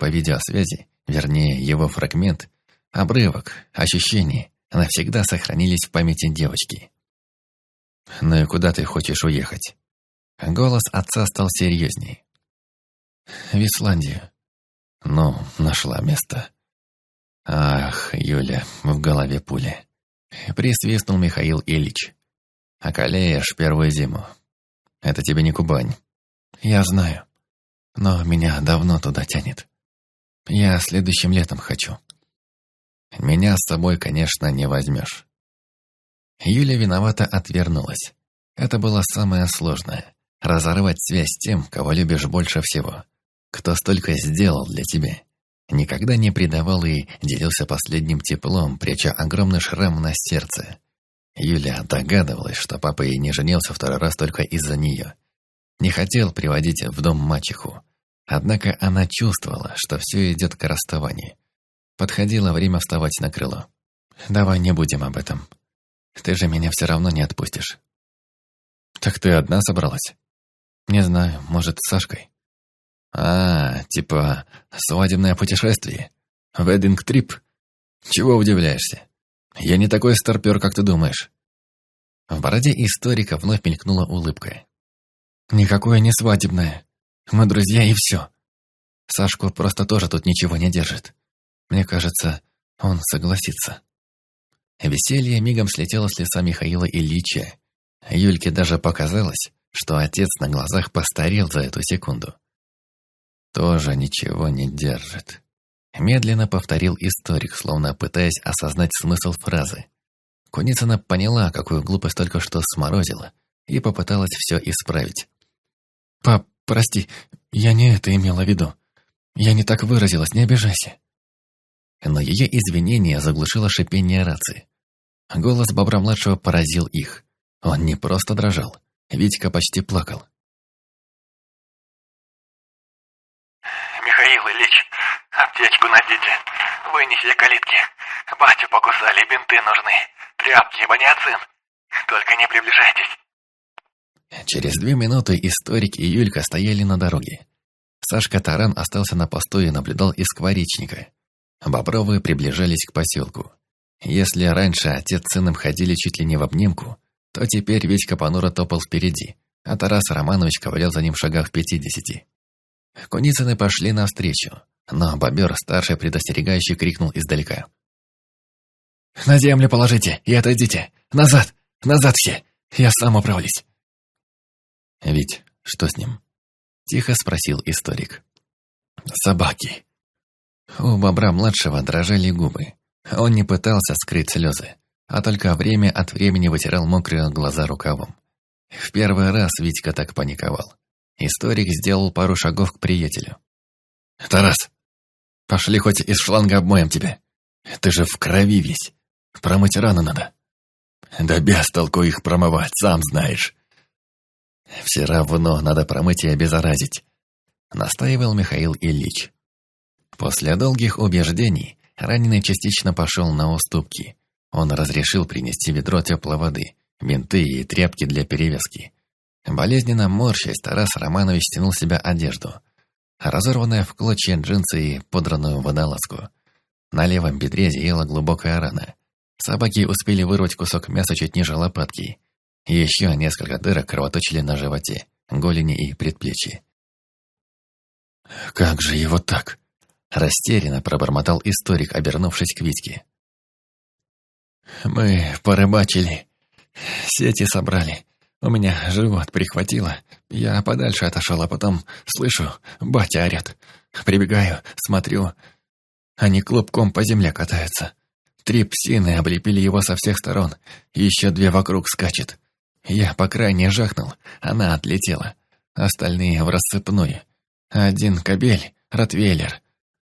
по видеосвязи, вернее, его фрагмент, обрывок, ощущение, навсегда сохранились в памяти девочки. «Ну и куда ты хочешь уехать?» Голос отца стал серьезней. «В Исландию». «Ну, нашла место». «Ах, Юля, в голове пуля». Присвистнул Михаил Ильич. «Околеешь первую зиму. Это тебе не Кубань». «Я знаю, но меня давно туда тянет. Я следующим летом хочу». «Меня с собой, конечно, не возьмешь». Юля виновато отвернулась. Это было самое сложное — разорвать связь с тем, кого любишь больше всего, кто столько сделал для тебя. Никогда не предавал и делился последним теплом, пряча огромный шрам на сердце. Юля догадывалась, что папа и не женился второй раз только из-за нее. Не хотел приводить в дом мачеху. Однако она чувствовала, что все идет к расставанию. Подходило время вставать на крыло. «Давай не будем об этом», ты же меня все равно не отпустишь. Так ты одна собралась? Не знаю, может, с Сашкой. А, типа свадебное путешествие? Веддинг-трип? Чего удивляешься? Я не такой старпер, как ты думаешь. В бороде историка вновь мелькнула улыбка. Никакое не свадебное. Мы друзья и все. Сашку просто тоже тут ничего не держит. Мне кажется, он согласится. Веселье мигом слетело с лица Михаила Ильича. Юльке даже показалось, что отец на глазах постарел за эту секунду. «Тоже ничего не держит», — медленно повторил историк, словно пытаясь осознать смысл фразы. Куницына поняла, какую глупость только что сморозила, и попыталась все исправить. «Пап, прости, я не это имела в виду. Я не так выразилась, не обижайся». Но ее извинение заглушило шипение рации. Голос Бобра-младшего поразил их. Он не просто дрожал. Витька почти плакал. «Михаил Ильич, аптечку найдите. Вынеси калитки. Батю покусали, бинты нужны. Тряпки, баниацин. Только не приближайтесь». Через две минуты историк и Юлька стояли на дороге. Сашка Таран остался на посту и наблюдал из скворечника. Бобровы приближались к поселку. Если раньше отец с сыном ходили чуть ли не в обнимку, то теперь Витька понуро топал впереди, а Тарас Романович ковылял за ним в шагах в пятидесяти. Куницыны пошли навстречу, но бобер старший предостерегающий крикнул издалека. «На землю положите и отойдите! Назад! Назад все! Я сам управлюсь!» «Вить, что с ним?» — тихо спросил историк. «Собаки!» У бобра-младшего дрожали губы. Он не пытался скрыть слезы, а только время от времени вытирал мокрые глаза рукавом. В первый раз Витька так паниковал. Историк сделал пару шагов к приятелю. «Тарас, пошли хоть из шланга обмоем тебя. Ты же в крови весь. Промыть рану надо». «Да без толку их промывать, сам знаешь». «Все равно надо промыть и обеззаразить», — настаивал Михаил Ильич. После долгих убеждений Раненый частично пошел на уступки. Он разрешил принести ведро теплой воды, бинты и тряпки для перевязки. Болезненно морщась, Тарас Романович стянул себя одежду. Разорванная в клочья джинсы и подранную водолазку. На левом бедре зияла глубокая рана. Собаки успели вырвать кусок мяса чуть ниже лопатки. Еще несколько дырок кровоточили на животе, голени и предплечье. «Как же его так?» Растерянно пробормотал историк, обернувшись к Витьке. «Мы порыбачили, сети собрали. У меня живот прихватило. Я подальше отошел, а потом слышу, батя орет. Прибегаю, смотрю. Они клубком по земле катаются. Три псины облепили его со всех сторон. Еще две вокруг скачет. Я по крайней жахнул, она отлетела. Остальные в рассыпную. Один кобель, ротвейлер,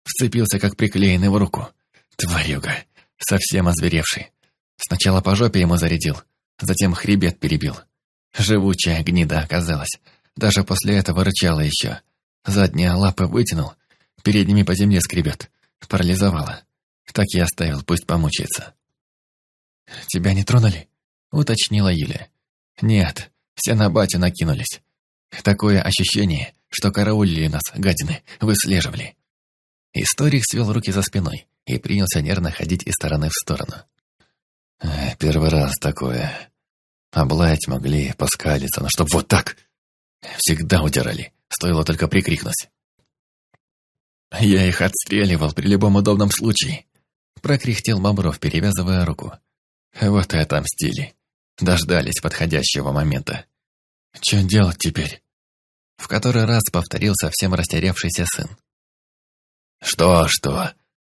Вцепился, как приклеенный в руку. Тварюга, совсем озверевший. Сначала по жопе ему зарядил, затем хребет перебил. Живучая гнида оказалась. Даже после этого рычала еще. Задние лапы вытянул, передними по земле скребет. Парализовала. Так и оставил, пусть помучается. «Тебя не тронули?» — уточнила Юля. «Нет, все на батю накинулись. Такое ощущение, что караулили нас, гадины, выслеживали. Историк свел руки за спиной и принялся нервно ходить из стороны в сторону. «Первый раз такое. Облаять могли, поскалиться, но чтоб вот так. Всегда удирали, стоило только прикрикнуть. «Я их отстреливал при любом удобном случае», — прокряхтел Бобров, перевязывая руку. «Вот и отомстили. Дождались подходящего момента. Что делать теперь?» В который раз повторил совсем растерявшийся сын. «Что-что?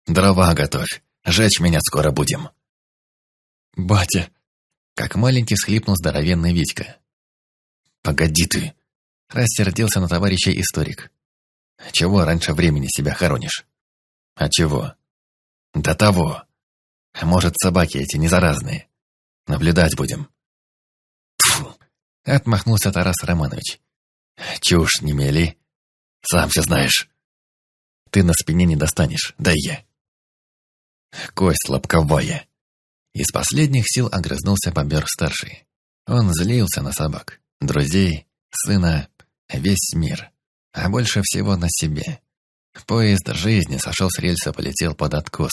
Дрова готовь. Жечь меня скоро будем». «Батя!» Как маленький схлипнул здоровенный Витька. «Погоди ты!» Рассердился на товарища историк. «Чего раньше времени себя хоронишь?» «А чего?» «До того. Может, собаки эти не заразные. Наблюдать будем». Фу! Отмахнулся Тарас Романович. «Чушь не мели. Сам все знаешь. Ты на спине не достанешь, дай я». «Кость лобковая». Из последних сил огрызнулся бобер-старший. Он злился на собак, друзей, сына, весь мир, а больше всего на себе. Поезд жизни сошел с рельса, полетел под откос.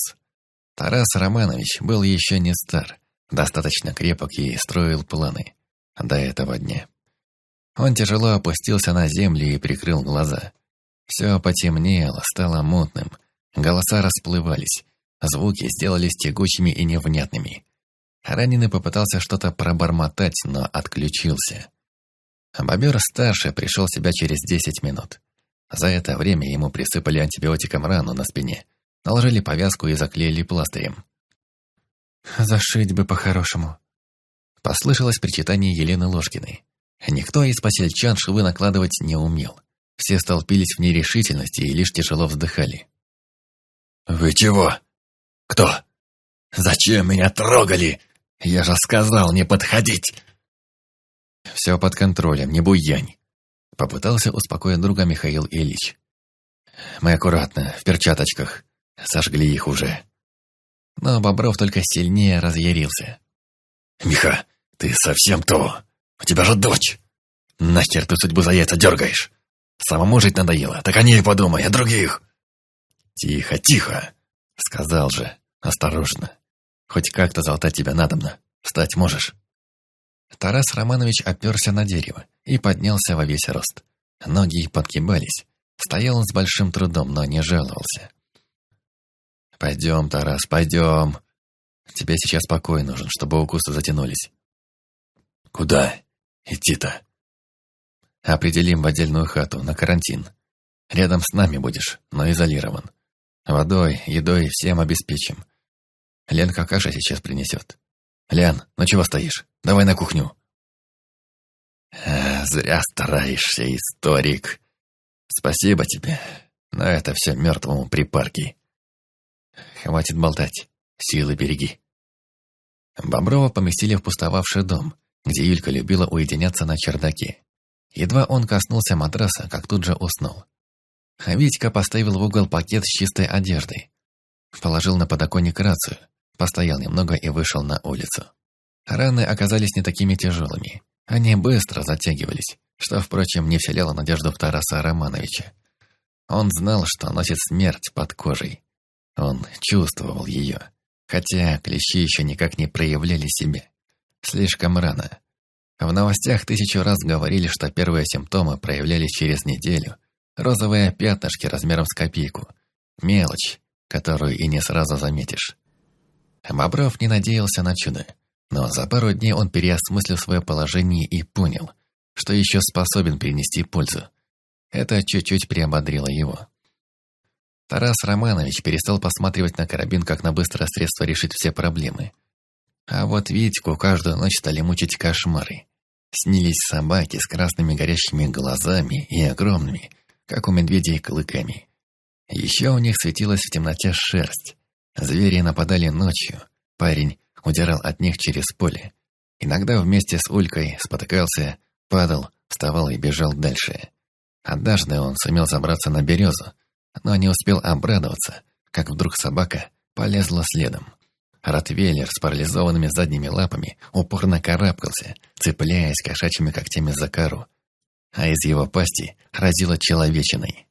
Тарас Романович был еще не стар, достаточно крепок и строил планы до этого дня. Он тяжело опустился на землю и прикрыл глаза. Все потемнело, стало мутным, голоса расплывались, Звуки сделались тягучими и невнятными. Раненый попытался что-то пробормотать, но отключился. Бобер-старший пришел в себя через десять минут. За это время ему присыпали антибиотиком рану на спине, наложили повязку и заклеили пластырем. «Зашить бы по-хорошему», — послышалось причитание Елены Ложкиной. Никто из посельчан швы накладывать не умел. Все столпились в нерешительности и лишь тяжело вздыхали. «Вы чего?» «Кто? Зачем меня трогали? Я же сказал не подходить!» «Все под контролем, не буянь!» Попытался успокоить друга Михаил Ильич. «Мы аккуратно, в перчаточках. Сожгли их уже». Но Бобров только сильнее разъярился. «Миха, ты совсем то! У тебя же дочь! Нахер ты судьбу за яйца дергаешь? Самому жить надоело, так о ней подумай, о других!» «Тихо, тихо!» Сказал же, осторожно. Хоть как-то залатать тебя надобно. Встать можешь. Тарас Романович оперся на дерево и поднялся во весь рост. Ноги подгибались. Стоял он с большим трудом, но не жаловался. «Пойдем, Тарас, пойдем. Тебе сейчас покой нужен, чтобы укусы затянулись». «Куда идти-то?» «Определим в отдельную хату, на карантин. Рядом с нами будешь, но изолирован. Водой, едой всем обеспечим. Ленка каша сейчас принесет. Лен, ну чего стоишь? Давай на кухню. А, зря стараешься, историк. Спасибо тебе, но это все мертвому припарки. Хватит болтать, силы береги. Боброва поместили в пустовавший дом, где Юлька любила уединяться на чердаке. Едва он коснулся матраса, как тут же уснул. Витька поставил в угол пакет с чистой одеждой. Положил на подоконник рацию, постоял немного и вышел на улицу. Раны оказались не такими тяжелыми. Они быстро затягивались, что, впрочем, не вселяло надежду в Тараса Романовича. Он знал, что носит смерть под кожей. Он чувствовал ее, хотя клещи еще никак не проявляли себя. Слишком рано. В новостях тысячу раз говорили, что первые симптомы проявлялись через неделю – Розовые пятнышки размером с копейку. Мелочь, которую и не сразу заметишь. Бобров не надеялся на чудо, но за пару дней он переосмыслил свое положение и понял, что еще способен принести пользу. Это чуть-чуть приободрило его. Тарас Романович перестал посматривать на карабин как на быстрое средство решить все проблемы. А вот Витьку каждую ночь стали мучить кошмары. Снились собаки с красными горящими глазами и огромными, как у медведей клыками. Еще у них светилась в темноте шерсть. Звери нападали ночью. Парень удирал от них через поле. Иногда вместе с Улькой спотыкался, падал, вставал и бежал дальше. Однажды он сумел забраться на березу, но не успел обрадоваться, как вдруг собака полезла следом. Ротвейлер с парализованными задними лапами упорно карабкался, цепляясь кошачьими когтями за кору, а из его пасти разило человечиной.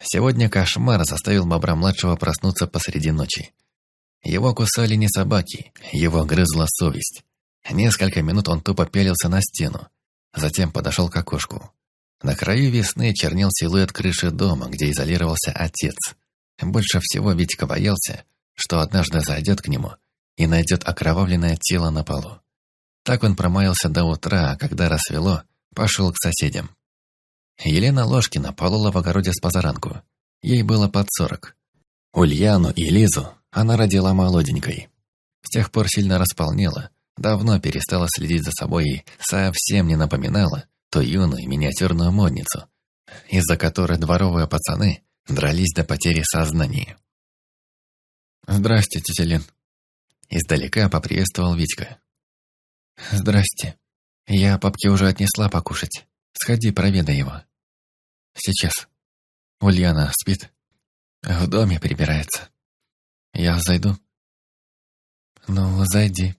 Сегодня кошмар заставил бобра-младшего проснуться посреди ночи. Его кусали не собаки, его грызла совесть. Несколько минут он тупо пялился на стену, затем подошел к окошку. На краю весны чернел силуэт крыши дома, где изолировался отец. Больше всего Витька боялся, что однажды зайдет к нему и найдет окровавленное тело на полу. Так он промаялся до утра, а когда рассвело, пошел к соседям. Елена Ложкина полола в огороде с позаранку. Ей было под сорок. Ульяну и Лизу она родила молоденькой. С тех пор сильно располнела, давно перестала следить за собой и совсем не напоминала ту юную миниатюрную модницу, из-за которой дворовые пацаны дрались до потери сознания. «Здрасте, тетя Лен», — издалека поприветствовал Витька. «Здрасте. Я папке уже отнесла покушать. Сходи, проведай его». «Сейчас. Ульяна спит. В доме прибирается. Я зайду?» «Ну, зайди».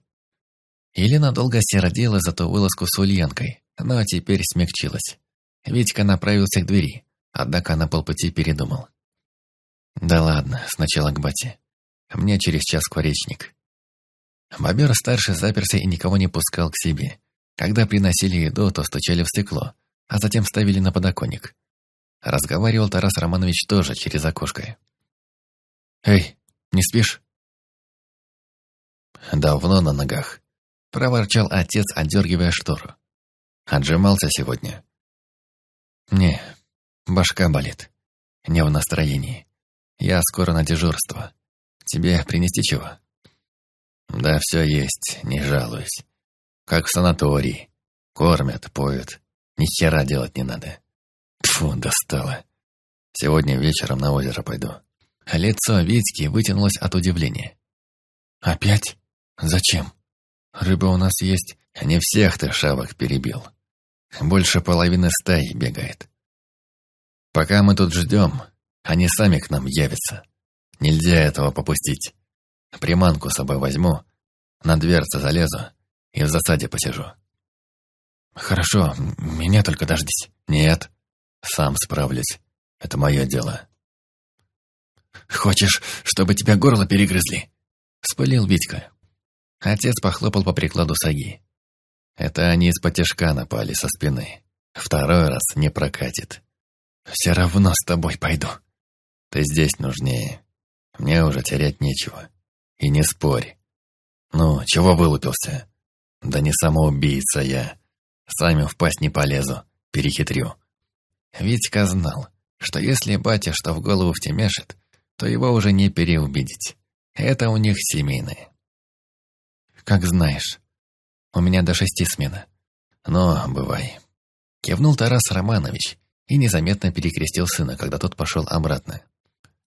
Или надолго сердила за ту вылазку с Ульянкой, но теперь смягчилась. Витька направился к двери, однако на полпути передумал. «Да ладно, сначала к бате. Мне через час скворечник». Бобер-старший заперся и никого не пускал к себе. Когда приносили еду, то стучали в стекло, а затем ставили на подоконник. Разговаривал Тарас Романович тоже через окошко. «Эй, не спишь?» «Давно на ногах», — проворчал отец, отдергивая штору. «Отжимался сегодня?» «Не, башка болит. Не в настроении. Я скоро на дежурство. Тебе принести чего?» «Да все есть, не жалуюсь. Как в санатории. Кормят, поют. Ни хера делать не надо. Тьфу, достало. Сегодня вечером на озеро пойду». Лицо Витьки вытянулось от удивления. «Опять? Зачем? Рыба у нас есть. Не всех ты шавок перебил. Больше половины стаи бегает. Пока мы тут ждем, они сами к нам явятся. Нельзя этого попустить. Приманку с собой возьму, на дверце залезу и в засаде посижу. Хорошо, меня только дождись. Нет, сам справлюсь. Это мое дело. Хочешь, чтобы тебя горло перегрызли? Спылил Витька. Отец похлопал по прикладу саги. Это они из-под напали со спины. Второй раз не прокатит. Все равно с тобой пойду. Ты здесь нужнее. Мне уже терять нечего. И не спорь. Ну, чего вылупился? Да не самоубийца я. Сами в пасть не полезу. Перехитрю. Витька знал, что если батя что в голову втемяшит, то его уже не переубедить. Это у них семейное. Как знаешь. У меня до шести смена. Но бывай. Кивнул Тарас Романович и незаметно перекрестил сына, когда тот пошел обратно.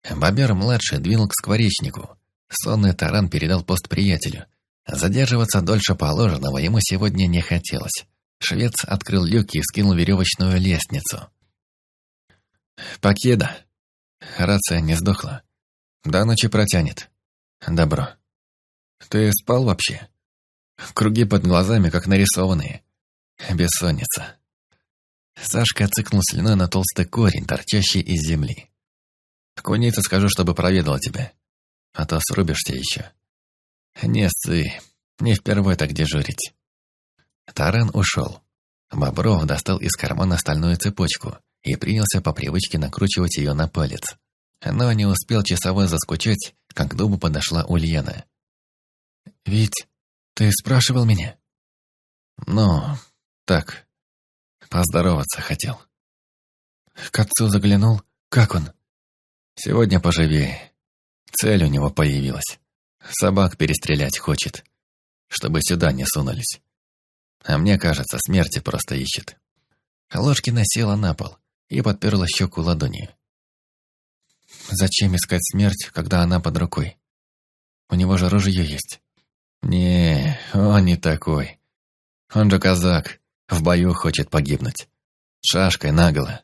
Бобер-младший двинул к скворечнику. Сонный таран передал пост приятелю. Задерживаться дольше положенного ему сегодня не хотелось. Швец открыл люк и скинул веревочную лестницу. «Покеда!» Рация не сдохла. До ночи протянет. Добро. Ты спал вообще? Круги под глазами, как нарисованные. Бессонница. Сашка цыкнул слюной на толстый корень, торчащий из земли. Кунице скажу, чтобы проведала тебя. А то срубишься еще. Не сцы, не впервые так дежурить. Таран ушел. Бобров достал из кармана стальную цепочку и принялся по привычке накручивать ее на палец. Но не успел часовой заскучать, как к дому подошла Ульяна. «Вить, ты спрашивал меня?» «Ну, так, поздороваться хотел». К отцу заглянул. Как он? Сегодня поживее. Цель у него появилась. Собак перестрелять хочет, чтобы сюда не сунулись. А мне кажется, смерти просто ищет. Ложкина села на пол и подперла щеку ладонью. Зачем искать смерть, когда она под рукой? У него же ружье есть. Не, он не такой. Он же казак, в бою хочет погибнуть. Шашкой наголо.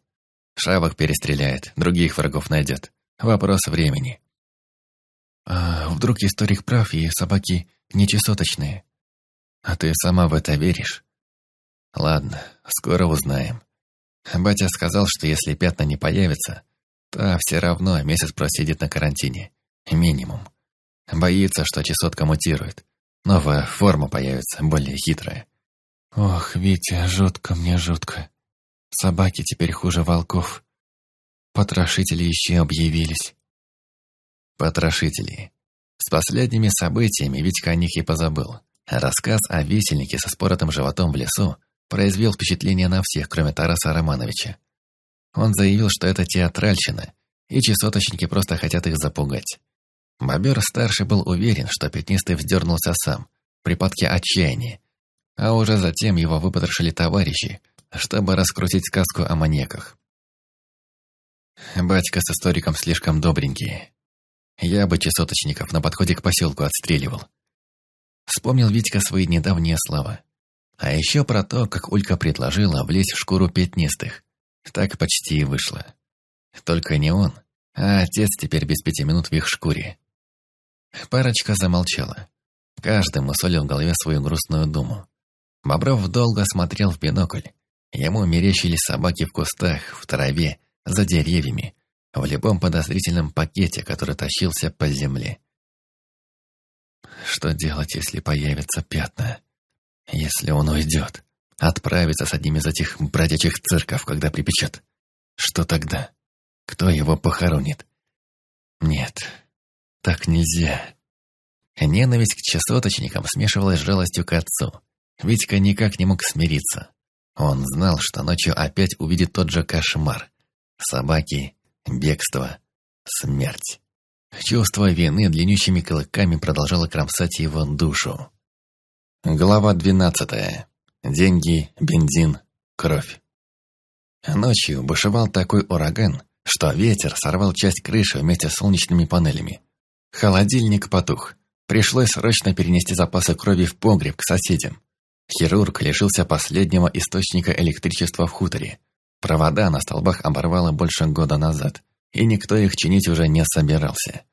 Шавок перестреляет, других врагов найдет. Вопрос времени. А вдруг историк прав, и собаки нечесоточные? А ты сама в это веришь? Ладно, скоро узнаем. Батя сказал, что если пятна не появятся, Та все равно месяц просидит на карантине. Минимум. Боится, что чесотка мутирует. Новая форма появится, более хитрая. Ох, Витя, жутко мне жутко. Собаки теперь хуже волков. Потрошители еще объявились. Потрошители. С последними событиями Витька о них и позабыл. Рассказ о весельнике со споротым животом в лесу произвел впечатление на всех, кроме Тараса Романовича. Он заявил, что это театральщина, и чесоточники просто хотят их запугать. Бобер-старший был уверен, что пятнистый вздернулся сам, в припадке отчаяния, а уже затем его выпотрошили товарищи, чтобы раскрутить сказку о маньяках. Батька с историком слишком добренькие. Я бы чесоточников на подходе к поселку отстреливал. Вспомнил Витька свои недавние слова. А еще про то, как Улька предложила влезть в шкуру пятнистых. Так почти и вышло. Только не он, а отец теперь без пяти минут в их шкуре. Парочка замолчала. Каждый мусолил в голове свою грустную думу. Бобров долго смотрел в бинокль. Ему мерещились собаки в кустах, в траве, за деревьями, в любом подозрительном пакете, который тащился по земле. Что делать, если появятся пятна? Если он уйдет, отправится с одним из этих бродячих цирков, когда припечет. Что тогда? Кто его похоронит? Нет, так нельзя. Ненависть к часоточникам смешивалась с жалостью к отцу. Витька никак не мог смириться. Он знал, что ночью опять увидит тот же кошмар. Собаки, бегство, смерть. Чувство вины длиннющими клыками продолжало кромсать его душу. Глава двенадцатая. Деньги, бензин, кровь. Ночью бушевал такой ураган, что ветер сорвал часть крыши вместе с солнечными панелями. Холодильник потух. Пришлось срочно перенести запасы крови в погреб к соседям. Хирург лишился последнего источника электричества в хуторе. Провода на столбах оборвало больше года назад и никто их чинить уже не собирался.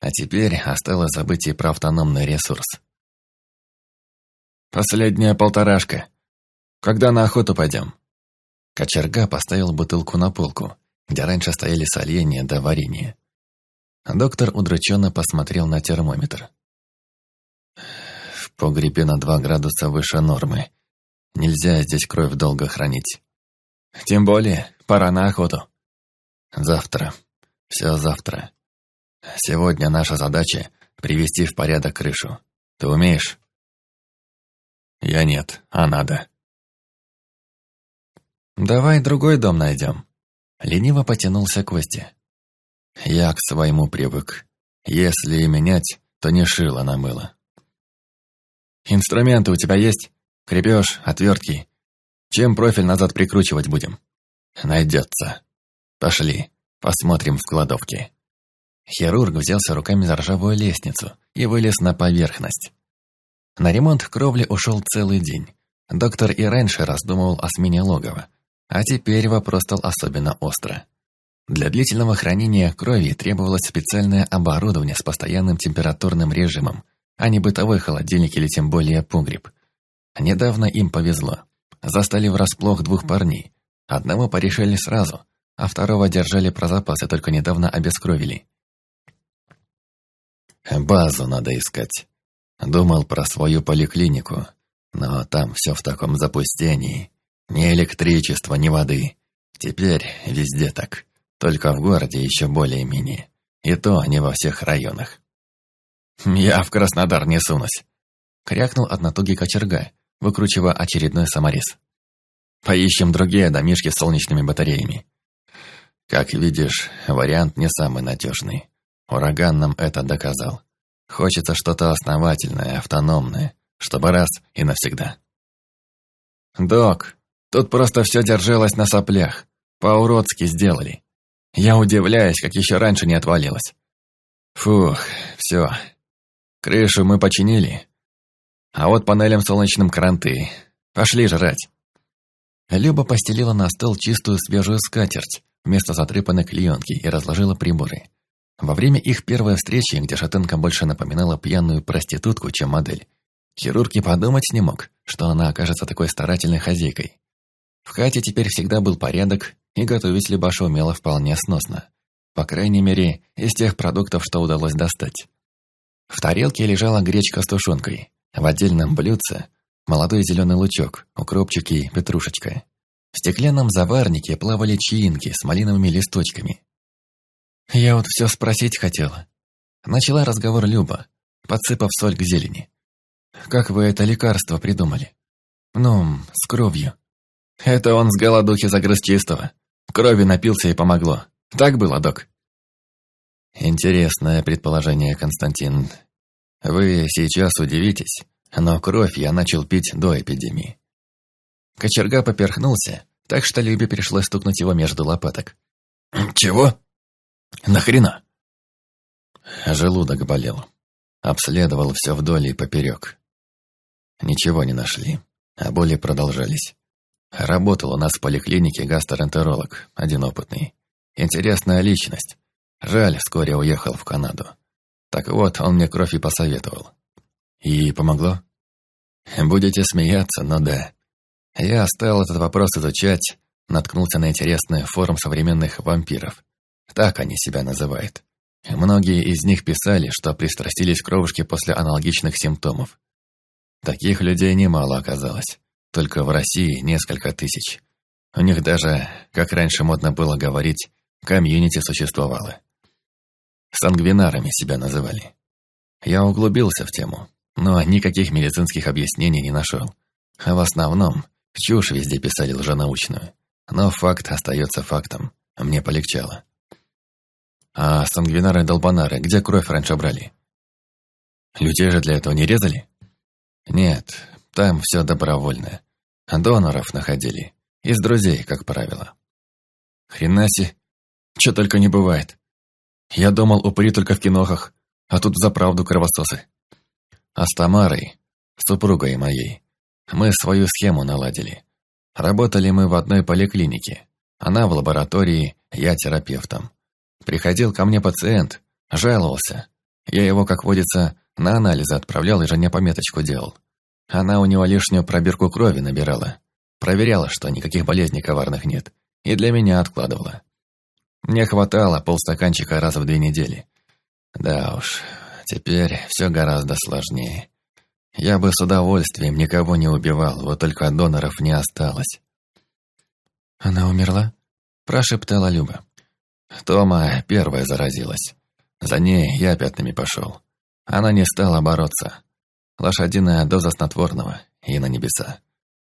А теперь осталось забытие про автономный ресурс. «Последняя полторашка. Когда на охоту пойдем?» Кочерга поставил бутылку на полку, где раньше стояли соленья до варенья. Доктор удрученно посмотрел на термометр. «В погребе на два градуса выше нормы. Нельзя здесь кровь долго хранить. Тем более, пора на охоту. Завтра. Все завтра. Сегодня наша задача — привести в порядок крышу. Ты умеешь? Я нет, а надо. Давай другой дом найдем. Лениво потянулся Костя. Я к своему привык. Если менять, то не шило на мыло. Инструменты у тебя есть? Крепеж, отвертки. Чем профиль назад прикручивать будем? Найдется. «Пошли, посмотрим в кладовке». Хирург взялся руками за ржавую лестницу и вылез на поверхность. На ремонт кровли ушел целый день. Доктор и раньше раздумывал о смене логова, а теперь вопрос стал особенно остро. Для длительного хранения крови требовалось специальное оборудование с постоянным температурным режимом, а не бытовой холодильник или тем более погреб. Недавно им повезло. Застали врасплох двух парней. Одного порешили сразу, а второго держали про запасы, только недавно обескровили. Базу надо искать. Думал про свою поликлинику, но там все в таком запустении. Ни электричества, ни воды. Теперь везде так. Только в городе еще более-менее. И то не во всех районах. «Я в Краснодар не сунусь», — крякнул однотугий кочерга, выкручивая очередной саморез. «Поищем другие домишки с солнечными батареями. Как видишь, вариант не самый надежный. Ураган нам это доказал. Хочется что-то основательное, автономное, чтобы раз и навсегда. Док, тут просто все держалось на соплях. По-уродски сделали. Я удивляюсь, как еще раньше не отвалилось. Фух, все. Крышу мы починили. А вот панелям солнечным кранты. Пошли жрать. Люба постелила на стол чистую свежую скатерть, вместо затрепанной клеенки и разложила приборы. Во время их первой встречи, где шатенка больше напоминала пьяную проститутку, чем модель, хирург и подумать не мог, что она окажется такой старательной хозяйкой. В хате теперь всегда был порядок, и готовить Любаша умела вполне сносно. По крайней мере, из тех продуктов, что удалось достать. В тарелке лежала гречка с тушенкой. В отдельном блюдце молодой зеленый лучок, укропчик и петрушечка. В стеклянном заварнике плавали чаинки с малиновыми листочками. «Я вот все спросить хотела». Начала разговор Люба, подсыпав соль к зелени. «Как вы это лекарство придумали?» «Ну, с кровью». «Это он с голодухи загрыз чистого. Крови напился и помогло. Так было, док?» «Интересное предположение, Константин. Вы сейчас удивитесь, но кровь я начал пить до эпидемии. Кочерга поперхнулся, так что Любе пришлось стукнуть его между лопаток. «Чего? Нахрена?» Желудок болел. Обследовал все вдоль и поперек. Ничего не нашли, а боли продолжались. Работал у нас в поликлинике гастроэнтеролог, один опытный. Интересная личность. Жаль, вскоре уехал в Канаду. Так вот, он мне кровь и посоветовал. И помогло? Будете смеяться, но да. Я стал этот вопрос изучать, наткнулся на интересный форум современных вампиров. Так они себя называют. Многие из них писали, что пристрастились к кровушке после аналогичных симптомов. Таких людей немало оказалось. Только в России несколько тысяч. У них даже, как раньше модно было говорить, комьюнити существовало. Сангвинарами себя называли. Я углубился в тему, но никаких медицинских объяснений не нашел. А в основном чушь везде писали лженаучную. Но факт остается фактом. Мне полегчало. А сангвинары-долбанары где кровь раньше брали? Людей же для этого не резали? Нет, там все добровольно. Доноров находили. Из друзей, как правило. Хренаси, что только не бывает. Я думал, упыри только в кинохах, а тут заправду кровососы. А с Тамарой, супругой моей, мы свою схему наладили. Работали мы в одной поликлинике. Она в лаборатории, я терапевтом. Приходил ко мне пациент, жаловался. Я его, как водится, на анализы отправлял и жене пометочку делал. Она у него лишнюю пробирку крови набирала. Проверяла, что никаких болезней коварных нет. И для меня откладывала. Мне хватало полстаканчика раз в две недели. Да уж, теперь все гораздо сложнее. Я бы с удовольствием никого не убивал, вот только доноров не осталось. «Она умерла?» – прошептала Люба. Тома первая заразилась. За ней я пятнами пошел. Она не стала бороться. Лошадиная доза снотворного и на небеса.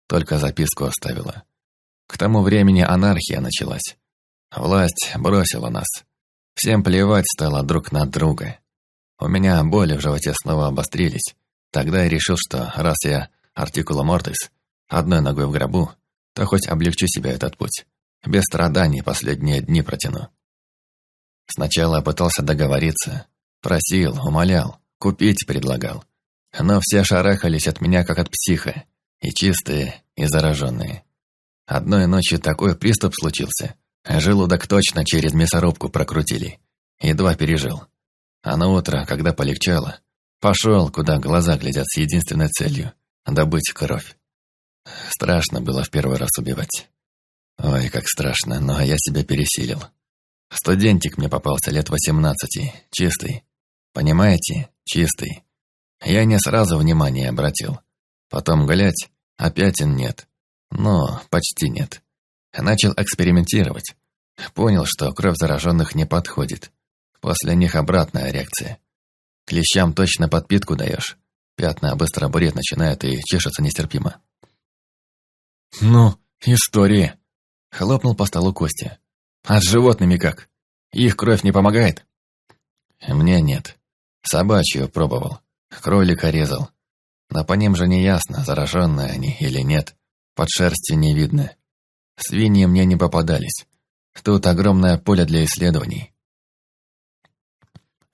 Только записку оставила. К тому времени анархия началась. Власть бросила нас. Всем плевать стало друг на друга. У меня боли в животе снова обострились. Тогда я решил, что раз я артикула мортис, одной ногой в гробу, то хоть облегчу себе этот путь. Без страданий последние дни протяну. Сначала пытался договориться. Просил, умолял, купить предлагал. Но все шарахались от меня, как от психа. И чистые, и зараженные. Одной ночью такой приступ случился, Желудок точно через мясорубку прокрутили. Едва пережил. А на утро, когда полегчало, пошел, куда глаза глядят с единственной целью – добыть кровь. Страшно было в первый раз убивать. Ой, как страшно, но я себя пересилил. Студентик мне попался лет восемнадцати, чистый. Понимаете, чистый. Я не сразу внимание обратил. Потом, глядь, опять он нет. Но почти нет. Начал экспериментировать. Понял, что кровь зараженных не подходит. После них обратная реакция. Клещам точно подпитку даешь. Пятна быстро буреть начинают и чешется нестерпимо. «Ну, история!» — хлопнул по столу Костя. «А с животными как? Их кровь не помогает?» «Мне нет. Собачью пробовал. Кролика резал. Но по ним же не ясно, зараженные они или нет. Под шерстью не видно. Свиньи мне не попадались. Тут огромное поле для исследований.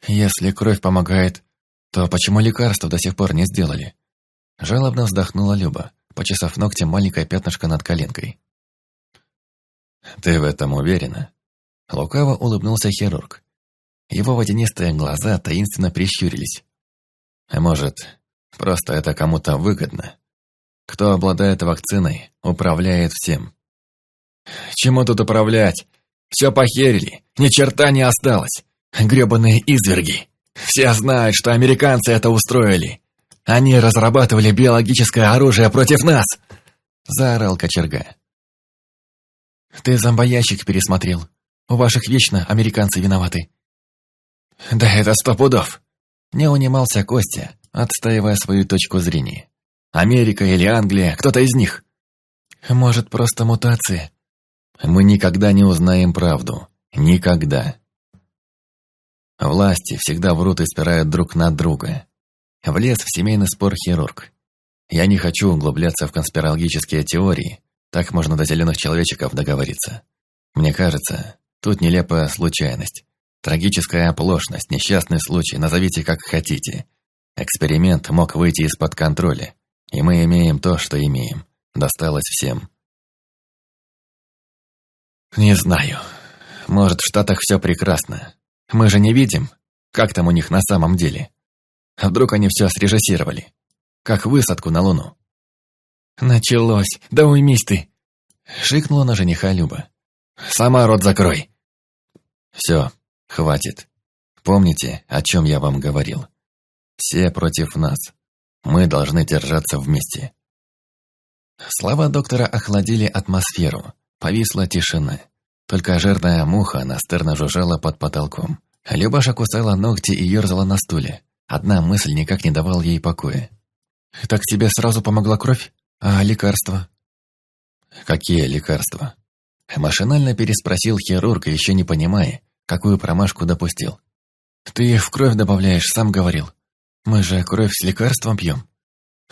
Если кровь помогает, то почему лекарства до сих пор не сделали? Жалобно вздохнула Люба, почесав ногтем маленькое пятнышко над коленкой. «Ты в этом уверена?» Лукаво улыбнулся хирург. Его водянистые глаза таинственно прищурились. «Может, просто это кому-то выгодно? Кто обладает вакциной, управляет всем. «Чему тут управлять? Все похерили, ни черта не осталось. Гребаные изверги. Все знают, что американцы это устроили. Они разрабатывали биологическое оружие против нас!» Заорал кочерга. «Ты зомбоящик пересмотрел. У ваших вечно американцы виноваты». «Да это сто пудов!» Не унимался Костя, отстаивая свою точку зрения. «Америка или Англия, кто-то из них». «Может, просто мутации?» «Мы никогда не узнаем правду. Никогда». Власти всегда врут и спирают друг на друга. Влез в семейный спор хирург. Я не хочу углубляться в конспирологические теории, так можно до зеленых человечков договориться. Мне кажется, тут нелепая случайность. Трагическая оплошность, несчастный случай, назовите как хотите. Эксперимент мог выйти из-под контроля, и мы имеем то, что имеем. Досталось всем. Не знаю. Может, в Штатах все прекрасно. Мы же не видим, как там у них на самом деле. А вдруг они все срежиссировали? Как высадку на Луну. «Началось! Да уймись ты!» Шикнула на жениха Люба. «Сама рот закрой!» «Все, хватит. Помните, о чем я вам говорил? Все против нас. Мы должны держаться вместе». Слова доктора охладили атмосферу. Повисла тишина. Только жирная муха настырно жужжала под потолком. Любаша кусала ногти и ерзала на стуле. Одна мысль никак не давала ей покоя. «Так тебе сразу помогла кровь? А лекарства?» «Какие лекарства?» Машинально переспросил хирург, еще не понимая, какую промашку допустил. «Ты в кровь добавляешь, сам говорил. Мы же кровь с лекарством пьем.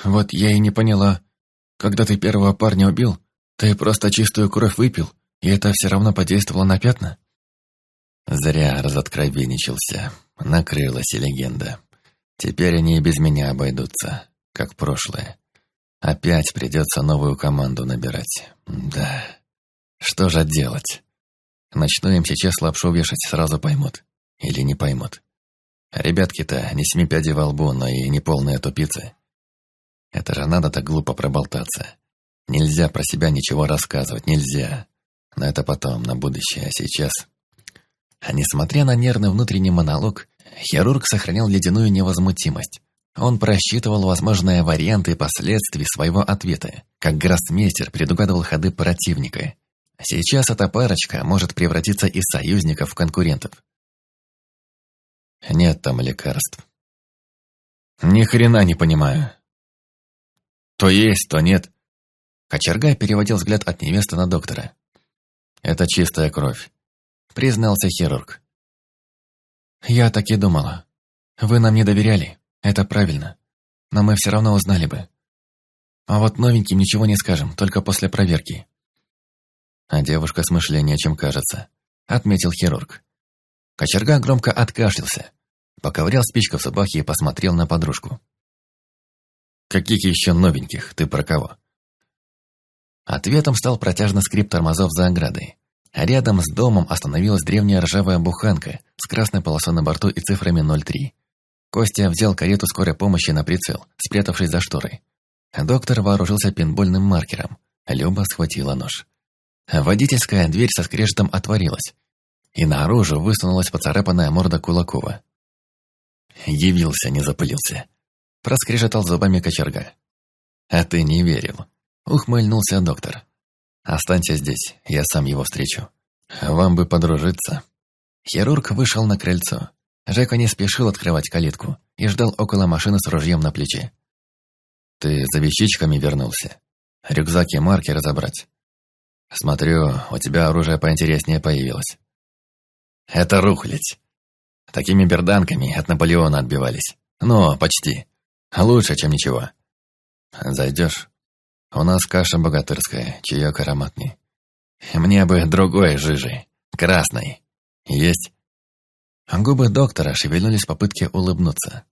Вот я и не поняла. Когда ты первого парня убил, ты просто чистую кровь выпил, и это все равно подействовало на пятна?» Зря разоткровенничался. Накрылась и легенда. Теперь они и без меня обойдутся, как прошлое. Опять придется новую команду набирать. Да, что же делать? Начну им сейчас лапшу вешать, сразу поймут. Или не поймут. Ребятки-то не семи пядей во лбу, но и не полные тупицы. Это же надо так глупо проболтаться. Нельзя про себя ничего рассказывать, нельзя. Но это потом, на будущее, а сейчас... А несмотря на нервный внутренний монолог, Хирург сохранял ледяную невозмутимость. Он просчитывал возможные варианты последствий своего ответа, как гроссмейстер предугадывал ходы противника. Сейчас эта парочка может превратиться из союзников в конкурентов. Нет там лекарств. Ни хрена не понимаю. То есть, то нет. Кочерга переводил взгляд от невесты на доктора. Это чистая кровь, признался хирург. «Я так и думала. Вы нам не доверяли, это правильно. Но мы все равно узнали бы. А вот новеньким ничего не скажем, только после проверки». «А девушка смышленнее, чем кажется», — отметил хирург. Кочерга громко откашлялся, поковырял спичка в собаке и посмотрел на подружку. «Каких еще новеньких? Ты про кого?» Ответом стал протяжный скрип тормозов за оградой. Рядом с домом остановилась древняя ржавая буханка с красной полосой на борту и цифрами 03. Костя взял карету скорой помощи на прицел, спрятавшись за шторой. Доктор вооружился пинбольным маркером. Люба схватила нож. Водительская дверь со скрежетом отворилась, и наружу высунулась поцарапанная морда Кулакова. Явился, не запылился. Проскрежетал зубами кочерга. «А ты не верил», — ухмыльнулся доктор. Останься здесь, я сам его встречу. Вам бы подружиться». Хирург вышел на крыльцо. Жека не спешил открывать калитку и ждал около машины с ружьем на плече. «Ты за вещичками вернулся? Рюкзак и марки разобрать?» «Смотрю, у тебя оружие поинтереснее появилось». «Это рухлядь. Такими берданками от Наполеона отбивались. Ну, почти. Лучше, чем ничего. Зайдешь?» У нас каша богатырская, чаек ароматный. Мне бы другой жижи, красной. Есть?» Губы доктора шевельнулись в попытке улыбнуться.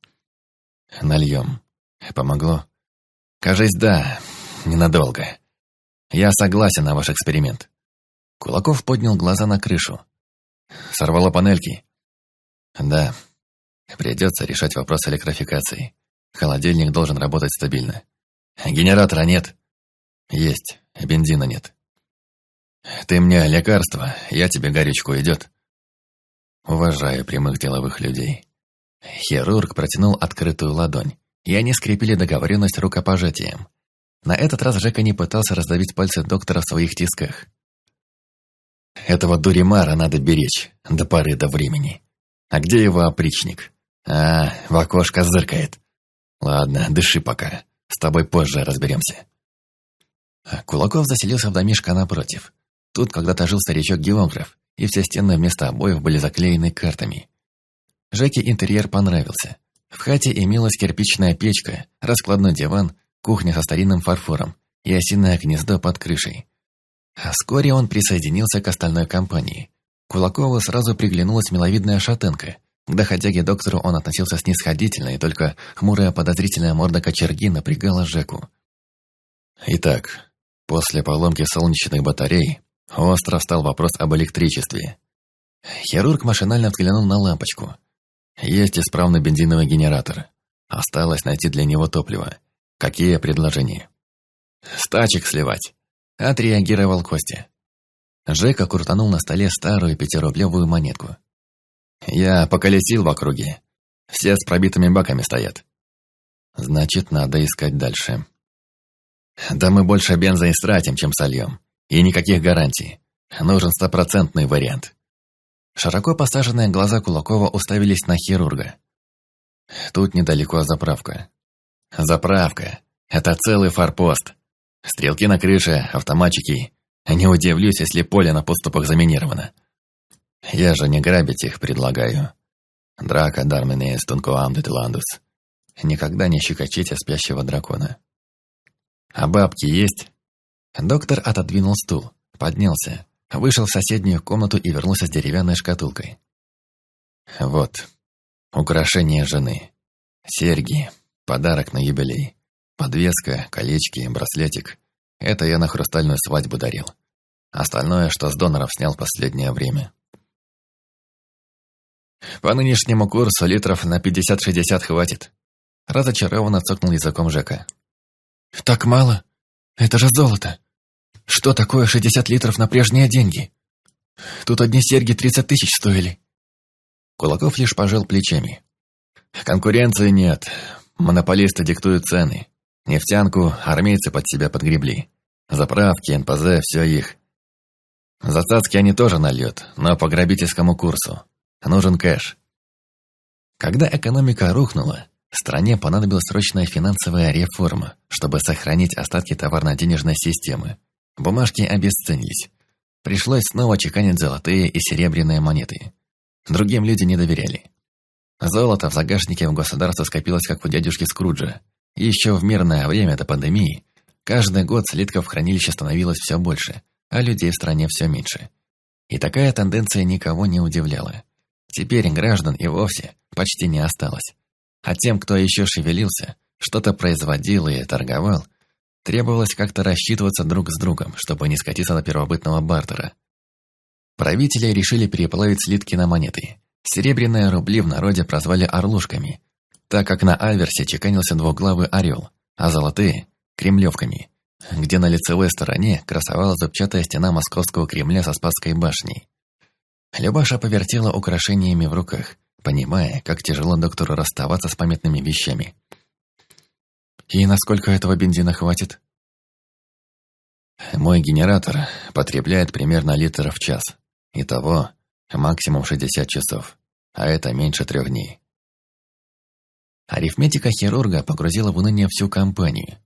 «Нальем. Помогло?» «Кажись, да. Ненадолго. Я согласен на ваш эксперимент». Кулаков поднял глаза на крышу. «Сорвало панельки?» «Да. Придется решать вопрос электрификации. Холодильник должен работать стабильно. Генератора нет. Есть, бензина нет. Ты мне лекарство, я тебе горючку идет. Уважаю прямых деловых людей. Хирург протянул открытую ладонь, и они скрепили договоренность рукопожатием. На этот раз Жека не пытался раздавить пальцы доктора в своих тисках. Этого дуримара надо беречь до поры до времени. А где его опричник? А, в окошко зыркает. Ладно, дыши пока. С тобой позже разберемся. Кулаков заселился в домишко напротив. Тут когда-то жил старичок-географ, и все стены вместо обоев были заклеены картами. Жеке интерьер понравился. В хате имелась кирпичная печка, раскладной диван, кухня со старинным фарфором и осиное гнездо под крышей. А вскоре он присоединился к остальной компании. Кулакову сразу приглянулась миловидная шатенка. К доходяге доктору он относился снисходительно, и только хмурая подозрительная морда кочерги напрягала Жеку. Итак, после поломки солнечных батарей остро встал вопрос об электричестве. Хирург машинально взглянул на лампочку. Есть исправный бензиновый генератор. Осталось найти для него топливо. Какие предложения? Стачек сливать. Отреагировал Костя. Жека крутанул на столе старую пятирублевую монетку. Я поколесил в округе. Все с пробитыми баками стоят. Значит, надо искать дальше. Да мы больше бенза истратим, чем сольем. И никаких гарантий. Нужен стопроцентный вариант. Широко посаженные глаза Кулакова уставились на хирурга. Тут недалеко заправка. Заправка. Это целый форпост. Стрелки на крыше, автоматчики. Не удивлюсь, если поле на подступах заминировано. Я же не грабить их предлагаю. Драка дармене стункуам детиландус. Никогда не щекочите спящего дракона. А бабки есть? Доктор отодвинул стул, поднялся, вышел в соседнюю комнату и вернулся с деревянной шкатулкой. Вот, украшение жены. Серьги, подарок на юбилей. Подвеска, колечки, браслетик. Это я на хрустальную свадьбу дарил. Остальное, что с доноров снял в последнее время. По нынешнему курсу литров на 50-60 хватит. Разочарованно цокнул языком Жека. Так мало? Это же золото. Что такое 60 литров на прежние деньги? Тут одни серьги 30 тысяч стоили. Кулаков лишь пожал плечами. Конкуренции нет. Монополисты диктуют цены. Нефтянку армейцы под себя подгребли. Заправки, НПЗ, все их. За цацки они тоже нальют, но по грабительскому курсу. Нужен кэш. Когда экономика рухнула, стране понадобилась срочная финансовая реформа, чтобы сохранить остатки товарно-денежной системы. Бумажки обесценились. Пришлось снова чеканить золотые и серебряные монеты. Другим люди не доверяли. Золото в загашнике в государстве скопилось, как у дядюшки Скруджа. Еще в мирное время до пандемии каждый год слитков в хранилище становилось все больше, а людей в стране все меньше. И такая тенденция никого не удивляла. Теперь граждан и вовсе почти не осталось. А тем, кто еще шевелился, что-то производил и торговал, требовалось как-то рассчитываться друг с другом, чтобы не скатиться до первобытного бартера. Правители решили переплавить слитки на монеты. Серебряные рубли в народе прозвали орлушками, так как на аверсе чеканился двуглавый орел, а золотые – кремлевками, где на лицевой стороне красовалась зубчатая стена московского Кремля со Спасской башней. Любаша повертела украшениями в руках, понимая, как тяжело доктору расставаться с памятными вещами. «И насколько этого бензина хватит?» «Мой генератор потребляет примерно литр в час. Итого максимум 60 часов, а это меньше трех дней. Арифметика хирурга погрузила в уныние всю компанию.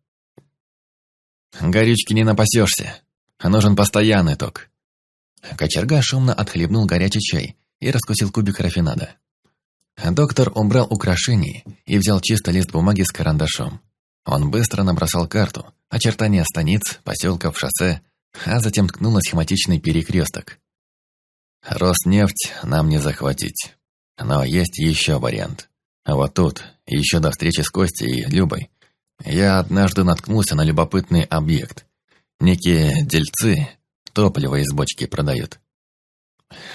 «Горючки не напасешься. Нужен постоянный ток». Кочерга шумно отхлебнул горячий чай и раскусил кубик рафинада. Доктор убрал украшение и взял чисто лист бумаги с карандашом. Он быстро набросал карту, очертания станиц, поселков, шоссе, а затем ткнул на схематичный перекресток. «Роснефть нам не захватить, но есть еще вариант. Вот тут, еще до встречи с Костей и Любой, я однажды наткнулся на любопытный объект. Некие дельцы топливо из бочки продают.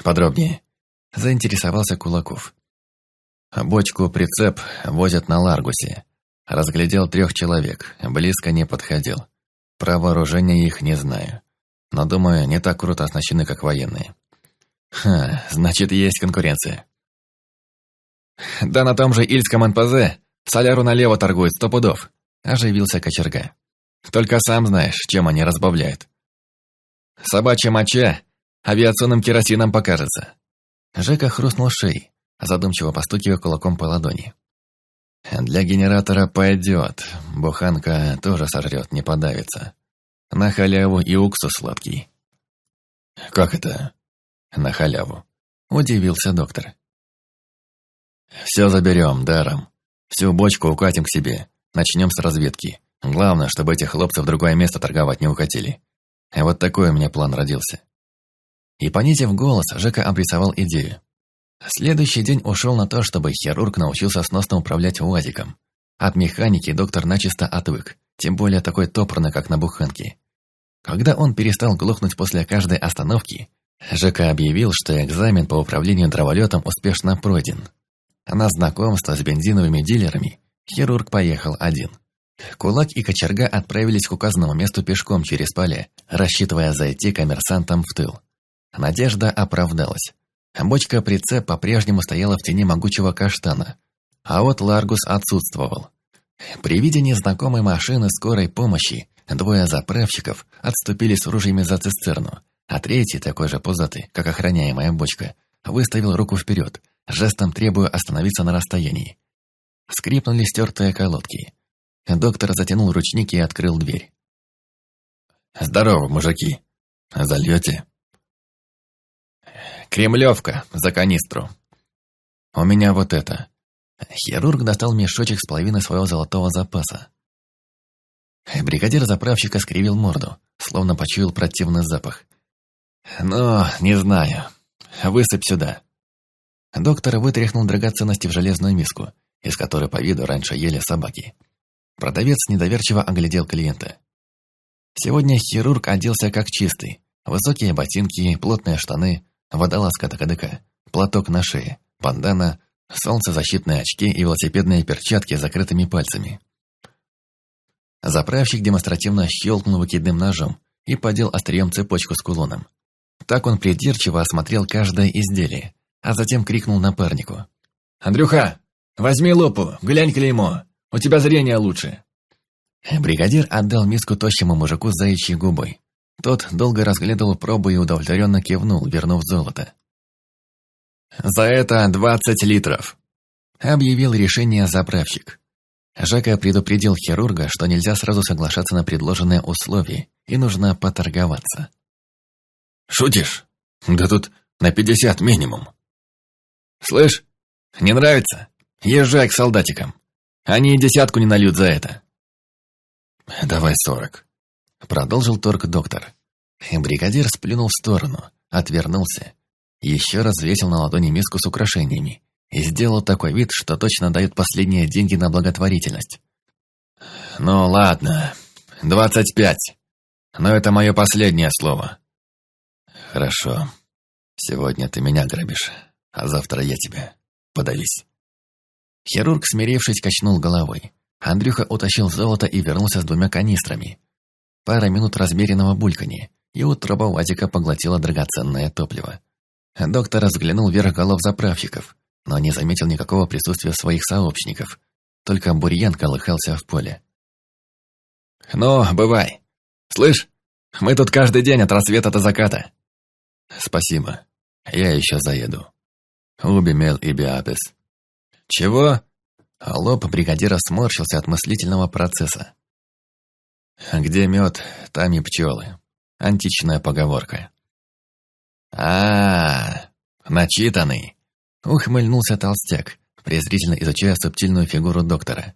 Подробнее. Заинтересовался Кулаков. Бочку-прицеп возят на Ларгусе. Разглядел трех человек, близко не подходил. Про вооружение их не знаю. но, думаю, не так круто оснащены, как военные. Ха, значит, есть конкуренция. Да на том же Ильском НПЗ соляру налево торгуют сто пудов, оживился кочерга. Только сам знаешь, чем они разбавляют. Собачья моча авиационным керосином покажется. Жека хрустнул шеей, задумчиво постукивая кулаком по ладони. Для генератора пойдет, буханка тоже сожрет, не подавится. На халяву и уксус сладкий. Как это? На халяву. Удивился доктор. Все заберем, даром. Всю бочку укатим к себе. Начнем с разведки. Главное, чтобы этих хлопцев в другое место торговать не укатили. Вот такой у меня план родился. И понизив голос, Жека обрисовал идею. Следующий день ушел на то, чтобы хирург научился сносно управлять УАЗиком. От механики доктор начисто отвык, тем более такой топорный, как на буханке. Когда он перестал глохнуть после каждой остановки, Жека объявил, что экзамен по управлению дроволетом успешно пройден. На знакомство с бензиновыми дилерами хирург поехал один. Кулак и кочерга отправились к указанному месту пешком через поле, рассчитывая зайти коммерсантам в тыл. Надежда оправдалась. Бочка-прицеп по-прежнему стояла в тени могучего каштана, а вот Ларгус отсутствовал. При виде незнакомой машины скорой помощи двое заправщиков отступили с ружьями за цистерну, а третий, такой же пузатый, как охраняемая бочка, выставил руку вперед, жестом требуя остановиться на расстоянии. Скрипнули стертые колодки. Доктор затянул ручники и открыл дверь. «Здорово, мужики. Зальете?» Кремлевка за канистру. У меня вот это. Хирург достал мешочек с половиной своего золотого запаса. Бригадир заправщика скривил морду, словно почуял противный запах. «Ну, не знаю. Высыпь сюда». Доктор вытряхнул драгоценности в железную миску, из которой по виду раньше ели собаки. Продавец недоверчиво оглядел клиента. Сегодня хирург оделся как чистый. Высокие ботинки, плотные штаны, водолазка ТКДК, платок на шее, бандана, солнцезащитные очки и велосипедные перчатки с закрытыми пальцами. Заправщик демонстративно щелкнул выкидным ножом и подел острием цепочку с кулоном. Так он придирчиво осмотрел каждое изделие, а затем крикнул напарнику. «Андрюха, возьми лупу, глянь клеймо, у тебя зрение лучше». Бригадир отдал миску тощему мужику с заячьей губой. Тот долго разглядывал пробу и удовлетворенно кивнул, вернув золото. «За это двадцать литров», — объявил решение заправщик. Жака предупредил хирурга, что нельзя сразу соглашаться на предложенные условия, и нужно поторговаться. «Шутишь? Да тут на пятьдесят минимум». «Слышь, не нравится? Езжай к солдатикам. Они десятку не нальют за это». «Давай сорок». Продолжил торг доктор. Бригадир сплюнул в сторону, отвернулся. Еще раз весил на ладони миску с украшениями и сделал такой вид, что точно дает последние деньги на благотворительность. «Ну ладно, двадцать пять. Но это мое последнее слово». «Хорошо. Сегодня ты меня грабишь, а завтра я тебя. Подавись». Хирург, смирившись, качнул головой. Андрюха утащил золото и вернулся с двумя канистрами. Пара минут размеренного бульканья, и утроба Вадика поглотила драгоценное топливо. Доктор взглянул вверх голов заправщиков, но не заметил никакого присутствия своих сообщников. Только бурьян колыхался в поле. «Ну, бывай. Слышь, мы тут каждый день от рассвета до заката». «Спасибо. Я еще заеду. Убимел и биапес». «Чего?» Лоб бригадира сморщился от мыслительного процесса. Где мед, там и пчелы. Античная поговорка. а, -а, -а начитанный. Ухмыльнулся толстяк, презрительно изучая субтильную фигуру доктора.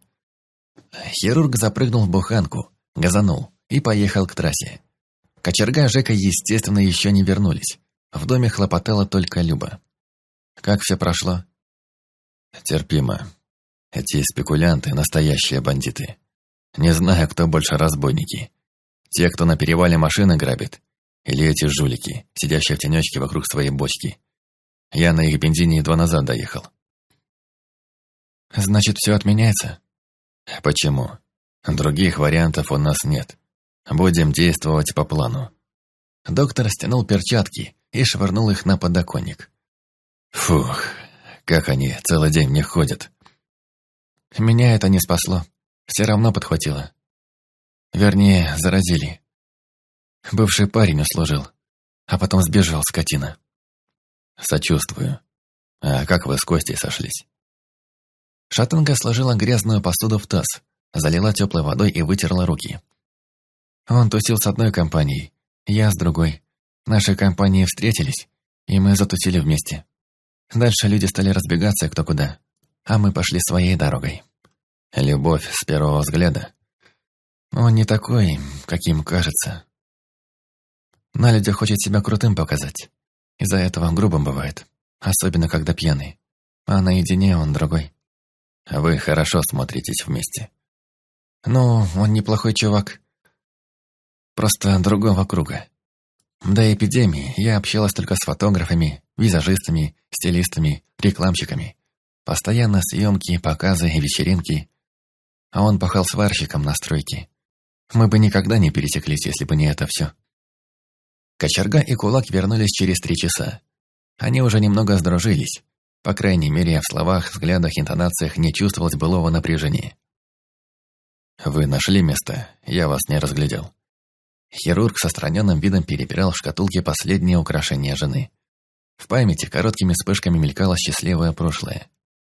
Хирург запрыгнул в буханку, газанул и поехал к трассе. Кочерга Жека, естественно, еще не вернулись. В доме хлопотала только Люба. Как все прошло? Терпимо. Эти спекулянты – настоящие бандиты. Не знаю, кто больше разбойники. Те, кто на перевале машины грабит, или эти жулики, сидящие в тенечке вокруг своей бочки. Я на их бензине едва назад доехал. Значит, все отменяется? Почему? Других вариантов у нас нет. Будем действовать по плану. Доктор стянул перчатки и швырнул их на подоконник. Фух, как они целый день не ходят. Меня это не спасло. Все равно подхватило. Вернее, заразили. Бывший парень услужил, а потом сбежал, скотина. Сочувствую. А как вы с Костей сошлись? Шатенка сложила грязную посуду в таз, залила теплой водой и вытерла руки. Он тусил с одной компанией, я с другой. Наши компании встретились, и мы затусили вместе. Дальше люди стали разбегаться кто куда, а мы пошли своей дорогой. Любовь с первого взгляда. Он не такой, каким кажется. На людях хочет себя крутым показать. Из-за этого грубым бывает, особенно когда пьяный. А наедине он другой. Вы хорошо смотритесь вместе. Ну, он неплохой чувак. Просто другого круга. До эпидемии я общалась только с фотографами, визажистами, стилистами, рекламщиками. Постоянно съемки, показы и вечеринки. А он пахал сварщиком на стройке. Мы бы никогда не пересеклись, если бы не это все. Кочерга и кулак вернулись через три часа. Они уже немного сдружились. По крайней мере, в словах, взглядах, интонациях не чувствовалось былого напряжения. «Вы нашли место, я вас не разглядел». Хирург со страненным видом перебирал в шкатулке последние украшения жены. В памяти короткими вспышками мелькало счастливое прошлое.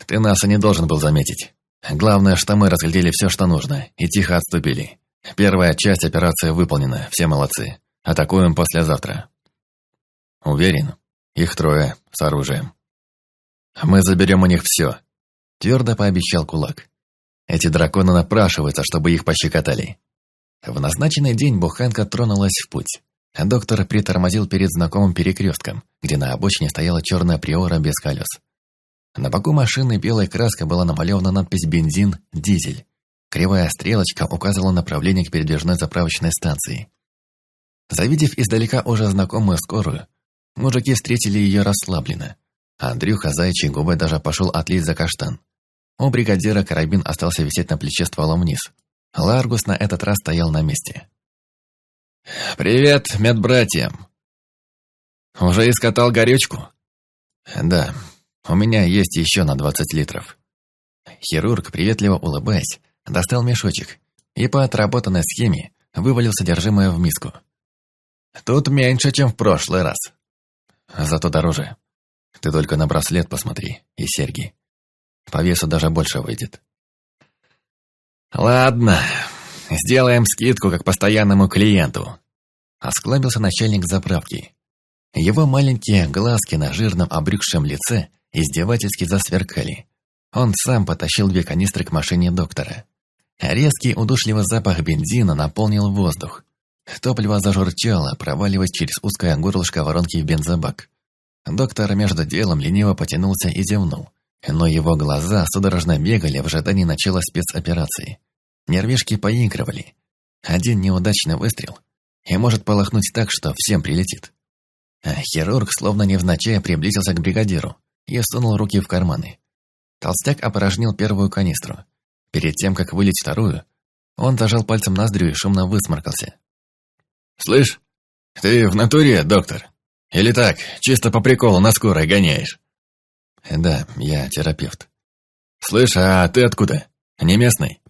«Ты нас и не должен был заметить. Главное, что мы разглядели все, что нужно, и тихо отступили. Первая часть операции выполнена, все молодцы. Атакуем послезавтра». «Уверен, их трое, с оружием». «Мы заберем у них все», — твердо пообещал кулак. «Эти драконы напрашиваются, чтобы их пощекотали». В назначенный день буханка тронулась в путь. Доктор притормозил перед знакомым перекрестком, где на обочине стояла черная приора без колес. На боку машины белой краской была намалевана надпись «Бензин, дизель». Кривая стрелочка указывала направление к передвижной заправочной станции. Завидев издалека уже знакомую скорую, мужики встретили ее расслабленно. Андрюха заячьей губой даже пошел отлить за каштан. У бригадира карабин остался висеть на плече стволом вниз. Ларгус на этот раз стоял на месте. «Привет, медбратьям!» «Уже искатал горючку?» «Да, у меня есть еще на двадцать литров». Хирург, приветливо улыбаясь, достал мешочек и по отработанной схеме вывалил содержимое в миску. «Тут меньше, чем в прошлый раз. Зато дороже. Ты только на браслет посмотри и серьги. По весу даже больше выйдет». «Ладно, сделаем скидку как постоянному клиенту», — осклабился начальник заправки. Его маленькие глазки на жирном обрюкшем лице издевательски засверкали. Он сам потащил две канистры к машине доктора. Резкий удушливый запах бензина наполнил воздух. Топливо зажурчало, проваливаясь через узкое горлышко воронки в бензобак. Доктор между делом лениво потянулся и зевнул. Но его глаза судорожно бегали в ожидании начала спецоперации. Нервишки поигрывали. Один неудачный выстрел и может полохнуть так, что всем прилетит. А хирург, словно невзначай, приблизился к бригадиру и сунул руки в карманы. Толстяк опорожнил первую канистру. Перед тем, как вылить вторую, он зажал пальцем ноздрю и шумно высморкался. «Слышь, ты в натуре, доктор? Или так, чисто по приколу на скорой гоняешь?» «Да, я терапевт». «Слышь, а ты откуда? Не местный?»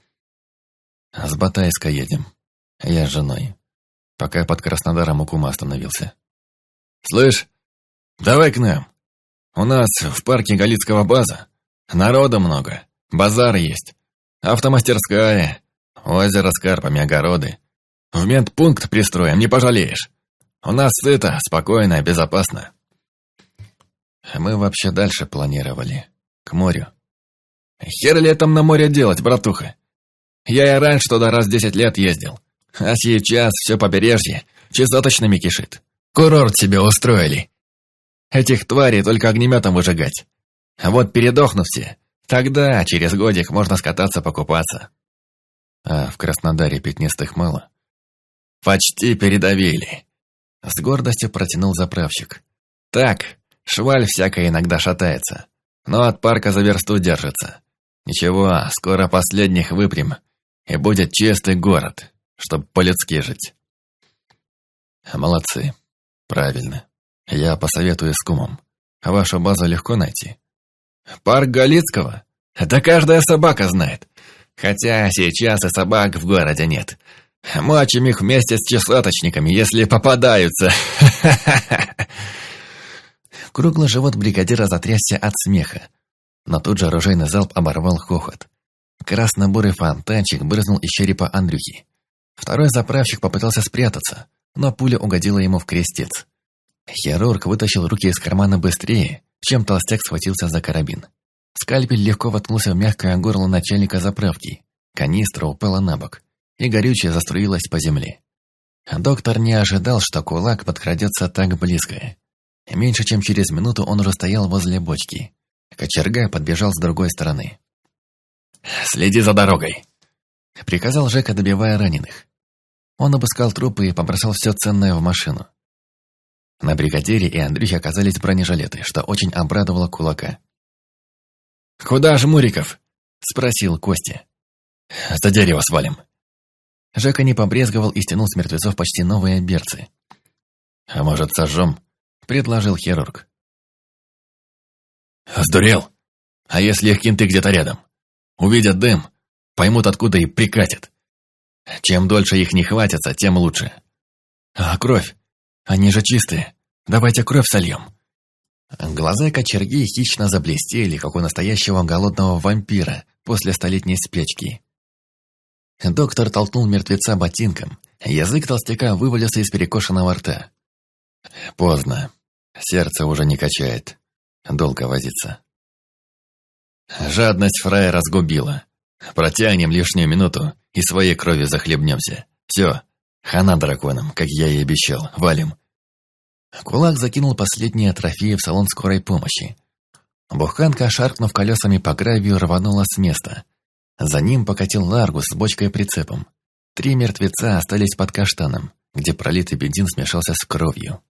С Батайска едем. Я с женой. Пока под Краснодаром у кума остановился. Слышь, давай к нам. У нас в парке Галицкого база. Народа много. Базар есть. Автомастерская. Озеро с карпами, огороды. В медпункт пристроим, не пожалеешь. У нас сыто, спокойно, безопасно. Мы вообще дальше планировали. К морю. Хер летом на море делать, братуха? Я и раньше туда раз десять лет ездил. А сейчас все побережье чесоточными кишит. Курорт себе устроили. Этих тварей только огнеметом выжигать. А вот передохнут все, тогда через годик можно скататься покупаться. А в Краснодаре пятнистых мало? Почти передавили. С гордостью протянул заправщик. Так, шваль всякая иногда шатается, но от парка за версту держится. Ничего, скоро последних выпрям, и будет чистый город, чтобы по-людски жить. Молодцы, Правильно. Я посоветую с кумом. Вашу базу легко найти. Парк Галицкого? Да каждая собака знает. Хотя сейчас и собак в городе нет. Мочим их вместе с чесоточниками, если попадаются. Круглый живот бригадира затрясся от смеха. Но тут же оружейный залп оборвал хохот. Красно-бурый фонтанчик брызнул из черепа Андрюхи. Второй заправщик попытался спрятаться, но пуля угодила ему в крестец. Хирург вытащил руки из кармана быстрее, чем толстяк схватился за карабин. Скальпель легко воткнулся в мягкое горло начальника заправки. Канистра упала на бок, и горючее заструилось по земле. Доктор не ожидал, что кулак подкрадется так близко. Меньше чем через минуту он уже стоял возле бочки. Кочерга подбежал с другой стороны. «Следи за дорогой!» — приказал Жека, добивая раненых. Он обыскал трупы и побросал все ценное в машину. На бригадире и Андрюхе оказались бронежилеты, что очень обрадовало кулака. «Куда же Муриков?» — спросил Костя. «За дерево свалим». Жека не побрезговал и стянул с мертвецов почти новые берцы. «А может, сожжем?» — предложил хирург. «Сдурел? А если их кенты где-то рядом? Увидят дым, поймут откуда и прикатят. Чем дольше их не хватится, тем лучше. А кровь? Они же чистые. Давайте кровь сольем». Глаза кочерги хищно заблестели, как у настоящего голодного вампира после столетней спячки. Доктор толкнул мертвеца ботинком. Язык толстяка вывалился из перекошенного рта. Поздно. Сердце уже не качает. Долго возиться. Жадность фрая разгубила. Протянем лишнюю минуту и своей кровью захлебнемся. Все, хана драконам, как я и обещал, валим. Кулак закинул последние трофеи в салон скорой помощи. Буханка, шаркнув колесами по гравию, рванула с места. За ним покатил Ларгус с бочкой-прицепом. Три мертвеца остались под каштаном, где пролитый бензин смешался с кровью.